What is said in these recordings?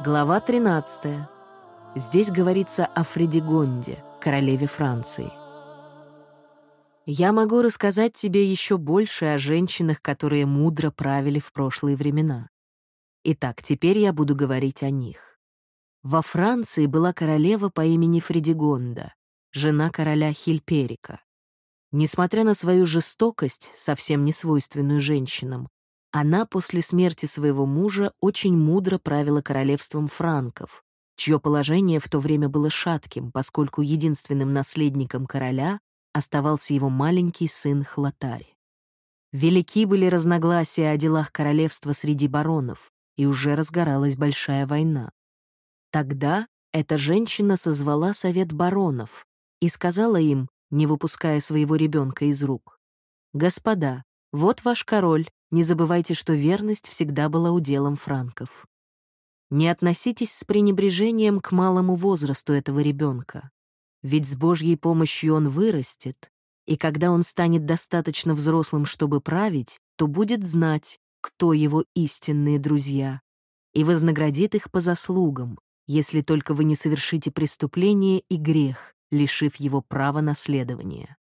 Глава 13. Здесь говорится о Фредигонде, королеве Франции. Я могу рассказать тебе еще больше о женщинах, которые мудро правили в прошлые времена. Итак, теперь я буду говорить о них. Во Франции была королева по имени Фредигонда, жена короля Хильперика. Несмотря на свою жестокость, совсем не свойственную женщинам, она после смерти своего мужа очень мудро правила королевством франков, чье положение в то время было шатким, поскольку единственным наследником короля оставался его маленький сын Хлотарь. Велики были разногласия о делах королевства среди баронов, и уже разгоралась большая война. Тогда эта женщина созвала совет баронов и сказала им, не выпуская своего ребенка из рук, «Господа, вот ваш король, не забывайте, что верность всегда была уделом франков. Не относитесь с пренебрежением к малому возрасту этого ребенка, ведь с Божьей помощью он вырастет, и когда он станет достаточно взрослым, чтобы править, то будет знать, кто его истинные друзья, и вознаградит их по заслугам, если только вы не совершите преступление и грех, лишив его права наследования.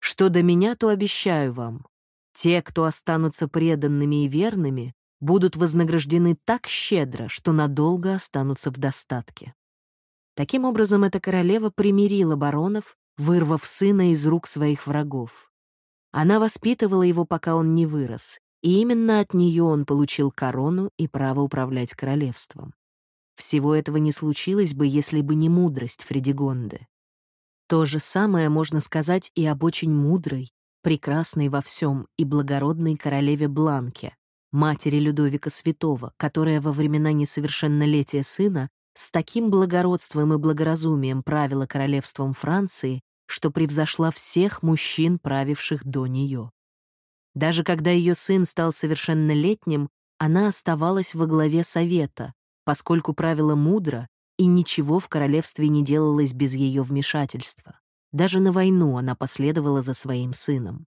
Что до меня, то обещаю вам, те, кто останутся преданными и верными, будут вознаграждены так щедро, что надолго останутся в достатке. Таким образом, эта королева примирила баронов, вырвав сына из рук своих врагов. Она воспитывала его, пока он не вырос, и именно от нее он получил корону и право управлять королевством. Всего этого не случилось бы, если бы не мудрость Фредигонды. То же самое можно сказать и об очень мудрой прекрасной во всем и благородной королеве Бланке, матери Людовика Святого, которая во времена несовершеннолетия сына с таким благородством и благоразумием правила королевством Франции, что превзошла всех мужчин, правивших до нее. Даже когда ее сын стал совершеннолетним, она оставалась во главе совета, поскольку правила мудро, и ничего в королевстве не делалось без ее вмешательства. Даже на войну она последовала за своим сыном.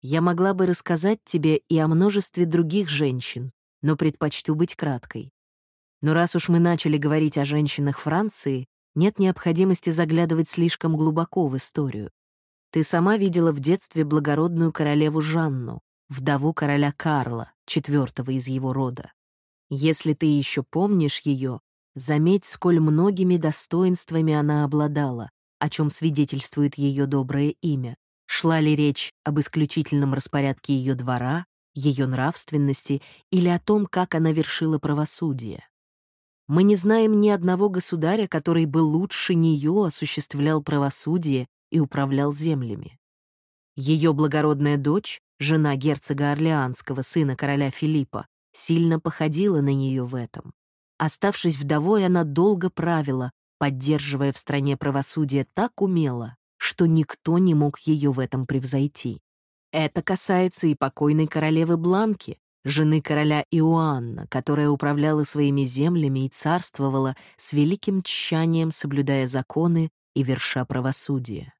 Я могла бы рассказать тебе и о множестве других женщин, но предпочту быть краткой. Но раз уж мы начали говорить о женщинах Франции, нет необходимости заглядывать слишком глубоко в историю. Ты сама видела в детстве благородную королеву Жанну, вдову короля Карла, четвертого из его рода. Если ты еще помнишь ее, заметь, сколь многими достоинствами она обладала, о чем свидетельствует ее доброе имя. Шла ли речь об исключительном распорядке ее двора, ее нравственности или о том, как она вершила правосудие? Мы не знаем ни одного государя, который бы лучше нее осуществлял правосудие и управлял землями. Ее благородная дочь, жена герцога Орлеанского, сына короля Филиппа, сильно походила на нее в этом. Оставшись вдовой, она долго правила, поддерживая в стране правосудие так умело, что никто не мог ее в этом превзойти. Это касается и покойной королевы Бланки, жены короля Иоанна, которая управляла своими землями и царствовала с великим тщанием, соблюдая законы и верша правосудие.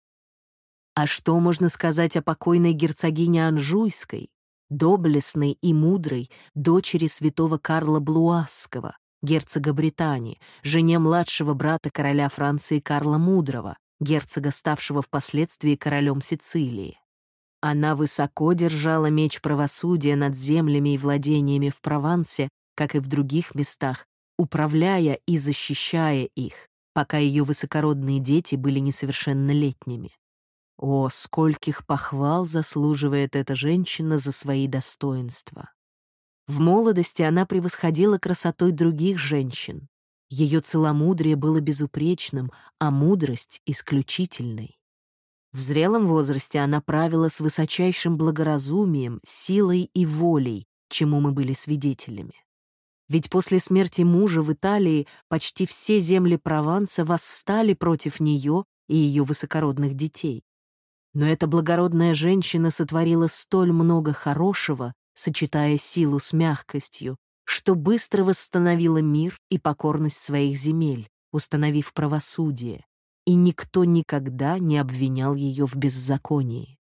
А что можно сказать о покойной герцогине Анжуйской, доблестной и мудрой дочери святого Карла Блуасского, герцога Британии, жене младшего брата короля Франции Карла Мудрого, герцога, ставшего впоследствии королем Сицилии. Она высоко держала меч правосудия над землями и владениями в Провансе, как и в других местах, управляя и защищая их, пока ее высокородные дети были несовершеннолетними. О, скольких похвал заслуживает эта женщина за свои достоинства! В молодости она превосходила красотой других женщин. Ее целомудрие было безупречным, а мудрость — исключительной. В зрелом возрасте она правила с высочайшим благоразумием, силой и волей, чему мы были свидетелями. Ведь после смерти мужа в Италии почти все земли Прованса восстали против нее и ее высокородных детей. Но эта благородная женщина сотворила столь много хорошего, сочетая силу с мягкостью, что быстро восстановила мир и покорность своих земель, установив правосудие, и никто никогда не обвинял ее в беззаконии.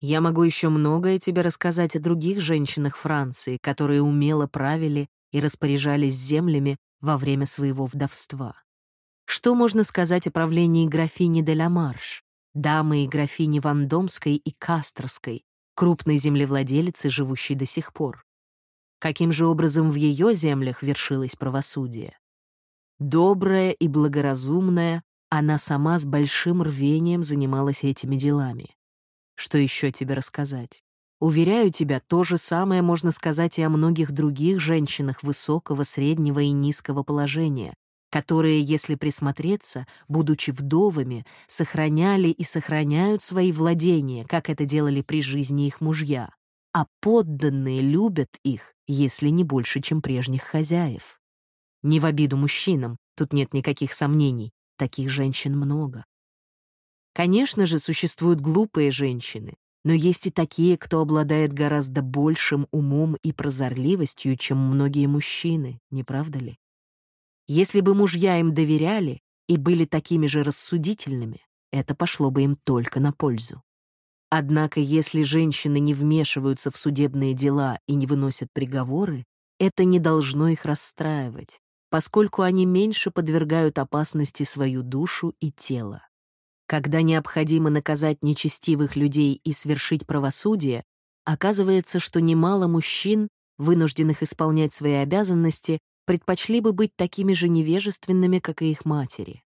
Я могу еще многое тебе рассказать о других женщинах Франции, которые умело правили и распоряжались землями во время своего вдовства. Что можно сказать о правлении графини де ла Марш, дамы и графини Вандомской и Кастрской, крупной землевладелицы, живущей до сих пор? Каким же образом в ее землях вершилось правосудие? Добрая и благоразумная, она сама с большим рвением занималась этими делами. Что еще тебе рассказать? Уверяю тебя, то же самое можно сказать и о многих других женщинах высокого, среднего и низкого положения, которые, если присмотреться, будучи вдовами, сохраняли и сохраняют свои владения, как это делали при жизни их мужья, а подданные любят их, если не больше, чем прежних хозяев. Не в обиду мужчинам, тут нет никаких сомнений, таких женщин много. Конечно же, существуют глупые женщины, но есть и такие, кто обладает гораздо большим умом и прозорливостью, чем многие мужчины, не правда ли? Если бы мужья им доверяли и были такими же рассудительными, это пошло бы им только на пользу. Однако, если женщины не вмешиваются в судебные дела и не выносят приговоры, это не должно их расстраивать, поскольку они меньше подвергают опасности свою душу и тело. Когда необходимо наказать нечестивых людей и свершить правосудие, оказывается, что немало мужчин, вынужденных исполнять свои обязанности, предпочли бы быть такими же невежественными, как и их матери.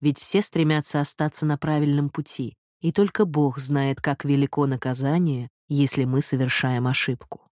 Ведь все стремятся остаться на правильном пути, и только Бог знает, как велико наказание, если мы совершаем ошибку.